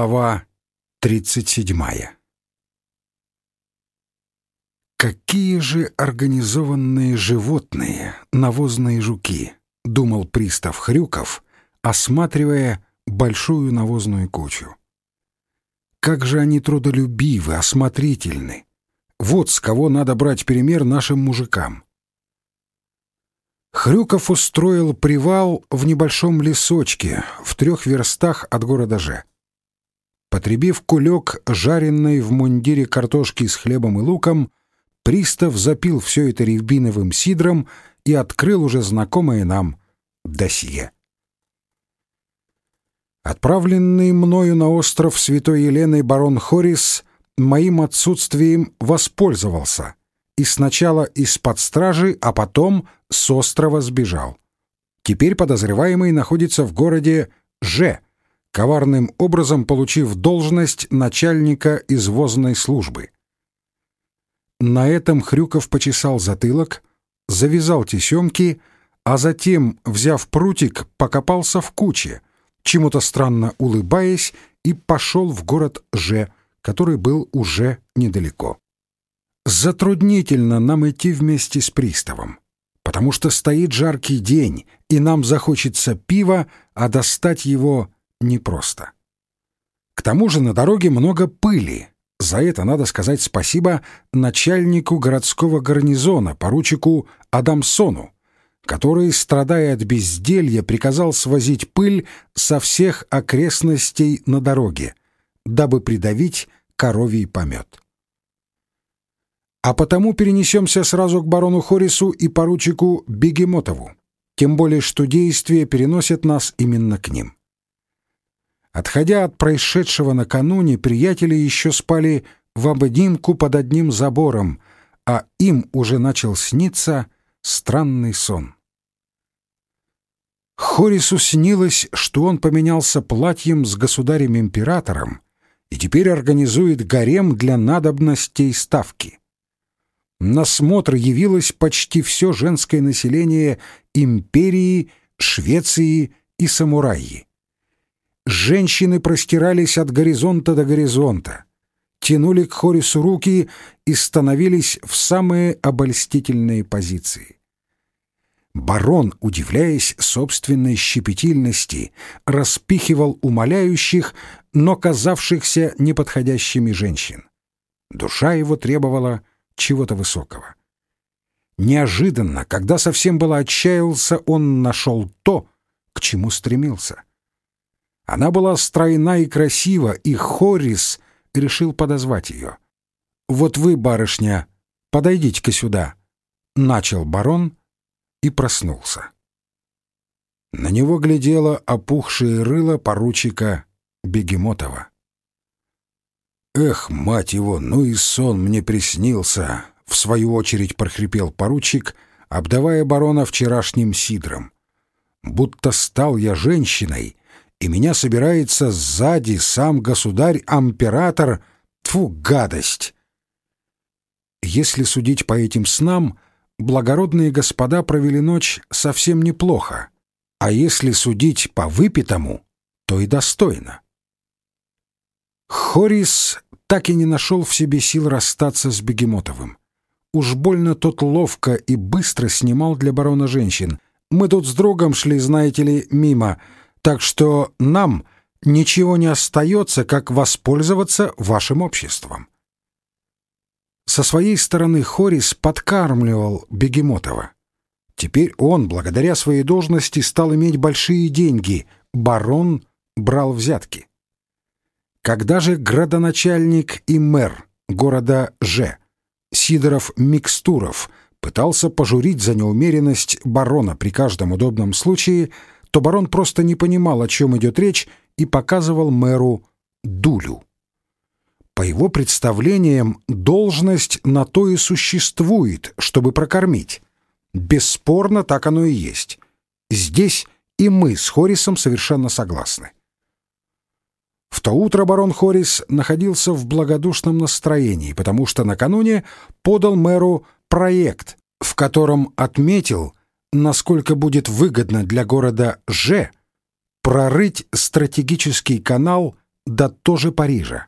Глава 37 «Какие же организованные животные, навозные жуки!» — думал пристав Хрюков, осматривая большую навозную кучу. «Как же они трудолюбивы, осмотрительны! Вот с кого надо брать пример нашим мужикам!» Хрюков устроил привал в небольшом лесочке в трех верстах от города Же. Потребив кулек жареной в мундире картошки с хлебом и луком, пристав запил все это ревбиновым сидром и открыл уже знакомое нам досье. Отправленный мною на остров Святой Елены барон Хорис моим отсутствием воспользовался и сначала из-под стражи, а потом с острова сбежал. Теперь подозреваемый находится в городе Ж, коварным образом получив должность начальника извозной службы. На этом Хрюков почесал затылок, завязал тесемки, а затем, взяв прутик, покопался в куче, чему-то странно улыбаясь, и пошел в город Ж, который был уже недалеко. Затруднительно нам идти вместе с приставом, потому что стоит жаркий день, и нам захочется пива, а достать его непросто. К тому же на дороге много пыли. За это надо сказать спасибо начальнику городского гарнизона, поручику Адамсону, который, страдая от безделья, приказал свозить пыль со всех окрестностей на дороге, дабы придавить коровий помет. А потому перенесемся сразу к барону Хорису и поручику Бегемотову, тем более что действия переносят нас именно к ним. Отходя от происшедшего накануне, приятели еще спали в обнимку под одним забором, а им уже начал сниться странный сон. Хорису снилось, что он поменялся платьем с государем-императором и теперь организует гарем для надобностей ставки. На смотр явилось почти все женское население империи, Швеции и Самураи. Женщины простирались от горизонта до горизонта, тянули к Хорису руки и становились в самые обольстительные позиции. Барон, удивляясь собственной щепетильности, распихивал умоляющих, но казавшихся неподходящими женщин. Душа его требовала чего-то высокого. Неожиданно, когда совсем было отчаялся, он нашел то, к чему стремился. Она была стройна и красива, и Хорис решил подозвать ее. «Вот вы, барышня, подойдите-ка сюда», — начал барон и проснулся. На него глядело опухшее рыло поручика Бегемотова. «Эх, мать его, ну и сон мне приснился!» — в свою очередь прохрипел поручик, обдавая барона вчерашним сидром. «Будто стал я женщиной, и меня собирается сзади сам государь-амператор. Тьфу, гадость!» Если судить по этим снам, благородные господа провели ночь совсем неплохо, а если судить по выпитому, то и достойно. Хорис так и не нашел в себе сил расстаться с Бегемотовым. Уж больно тот ловко и быстро снимал для барона женщин. Мы тут с другом шли, знаете ли, мимо, так что нам ничего не остается, как воспользоваться вашим обществом. Со своей стороны Хорис подкармливал Бегемотова. Теперь он, благодаря своей должности, стал иметь большие деньги. Барон брал взятки. Когда же градоначальник и мэр города Ж, Сидоров Микстуров, пытался пожурить за неумеренность барона при каждом удобном случае, то барон просто не понимал, о чем идет речь, и показывал мэру дулю. По его представлениям, должность на то и существует, чтобы прокормить. Бесспорно, так оно и есть. Здесь и мы с Хорисом совершенно согласны. В то утро барон Хорис находился в благодушном настроении, потому что накануне подал мэру проект, в котором отметил, насколько будет выгодно для города Ж прорыть стратегический канал да тоже Парижа.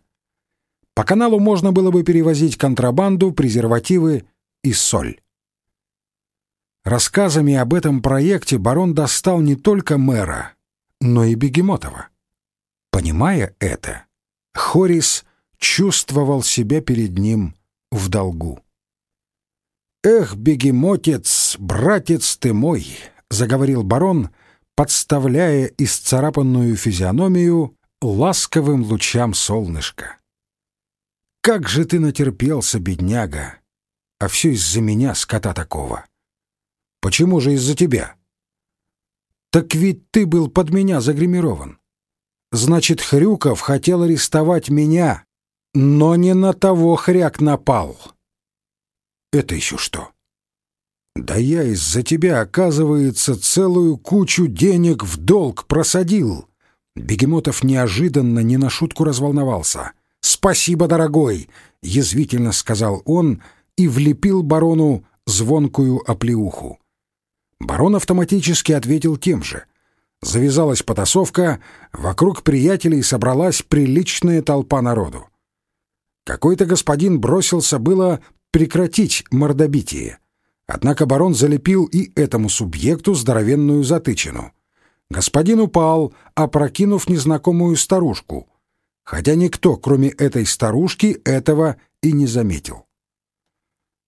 По каналу можно было бы перевозить контрабанду, презервативы и соль. Рассказами об этом проекте барон достал не только мэра, но и Бегемотова. Понимая это, Хорис чувствовал себя перед ним в долгу. «Эх, бегемотец, братец ты мой!» — заговорил барон, подставляя исцарапанную физиономию ласковым лучам солнышка. «Как же ты натерпелся, бедняга! А все из-за меня, скота такого!» «Почему же из-за тебя?» «Так ведь ты был под меня загримирован. Значит, Хрюков хотел арестовать меня, но не на того хряк напал». «Это еще что?» «Да я из-за тебя, оказывается, целую кучу денег в долг просадил». Бегемотов неожиданно не на шутку разволновался. «Спасибо, дорогой!» — язвительно сказал он и влепил барону звонкую оплеуху. Барон автоматически ответил тем же. Завязалась потасовка, вокруг приятелей собралась приличная толпа народу. Какой-то господин бросился было прекратить мордобитие. Однако барон залепил и этому субъекту здоровенную затычину. Господин упал, опрокинув незнакомую старушку, хотя никто, кроме этой старушки, этого и не заметил.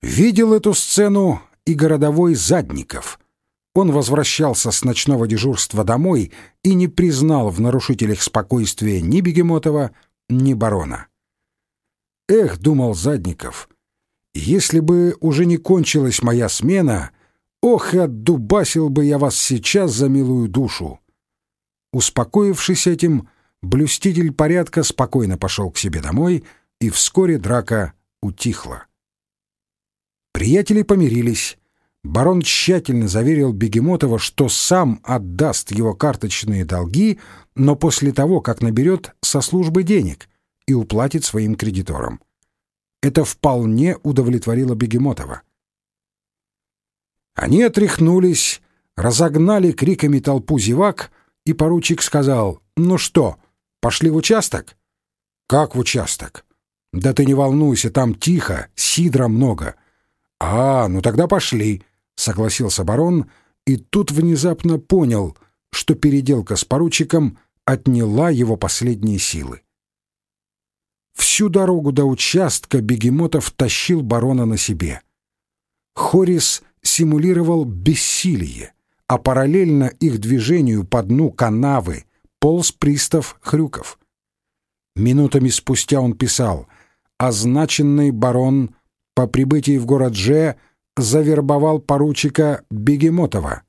Видел эту сцену и городовой Задников. Он возвращался с ночного дежурства домой и не признал в нарушителях спокойствия ни Бегемотова, ни барона. «Эх», — думал Задников, — «если бы уже не кончилась моя смена, ох, и отдубасил бы я вас сейчас за милую душу». Успокоившись этим, блюститель порядка спокойно пошел к себе домой, и вскоре драка утихла. Приятели помирились. Барон тщательно заверил Бегемотова, что сам отдаст его карточные долги, но после того, как наберет со службы денег и уплатит своим кредиторам. Это вполне удовлетворило Бегемотова. Они отряхнулись, разогнали криками толпу зевак, и поручик сказал, «Ну что, пошли в участок?» «Как в участок?» «Да ты не волнуйся, там тихо, сидра много». «А, ну тогда пошли», — согласился барон, и тут внезапно понял, что переделка с поручиком отняла его последние силы. Всю дорогу до участка Бегемотов тащил барона на себе. Хорис симулировал бессилие, а параллельно их движению по дну канавы полз пристав Хрюков. Минутами спустя он писал «Означенный барон по прибытии в город Же завербовал поручика Бегемотова,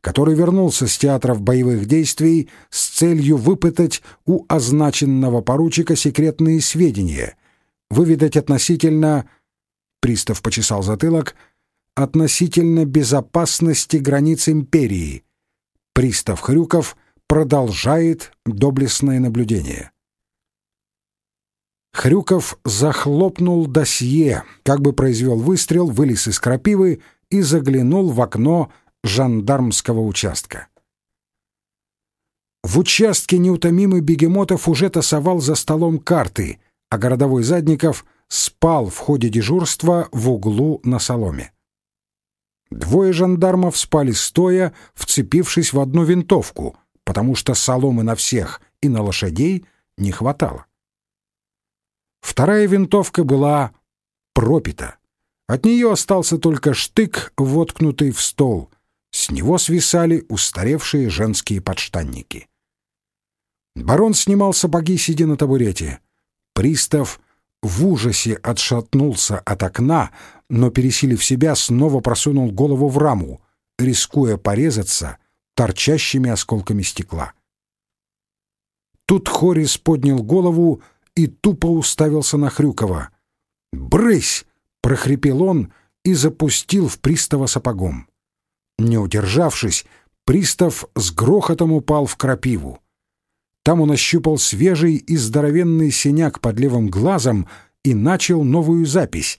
который вернулся с театров боевых действий с целью выпытать у означенного поручика секретные сведения, выведать относительно... Пристав почесал затылок. Относительно безопасности границ империи. Пристав Хрюков продолжает доблестное наблюдение. Хрюков захлопнул досье, как бы произвел выстрел, вылез из крапивы и заглянул в окно жандармского участка. В участке неутомимый Бегемотов уже тасовал за столом карты, а городовой Задников спал в ходе дежурства в углу на соломе. Двое жандармов спали стоя, вцепившись в одну винтовку, потому что соломы на всех и на лошадей не хватало. Вторая винтовка была пропита. От нее остался только штык, воткнутый в стол. С него свисали устаревшие женские подштанники. Барон снимал сапоги, сидя на табурете. Пристав в ужасе отшатнулся от окна, но, пересилив себя, снова просунул голову в раму, рискуя порезаться торчащими осколками стекла. Тут Хорис поднял голову и тупо уставился на Хрюкова. «Брысь!» — прохрипел он и запустил в пристава сапогом. Не удержавшись, пристав с грохотом упал в крапиву. Там он ощупал свежий и здоровенный синяк под левым глазом и начал новую запись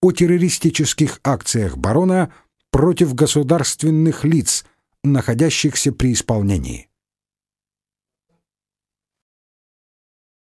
о террористических акциях барона против государственных лиц, находящихся при исполнении.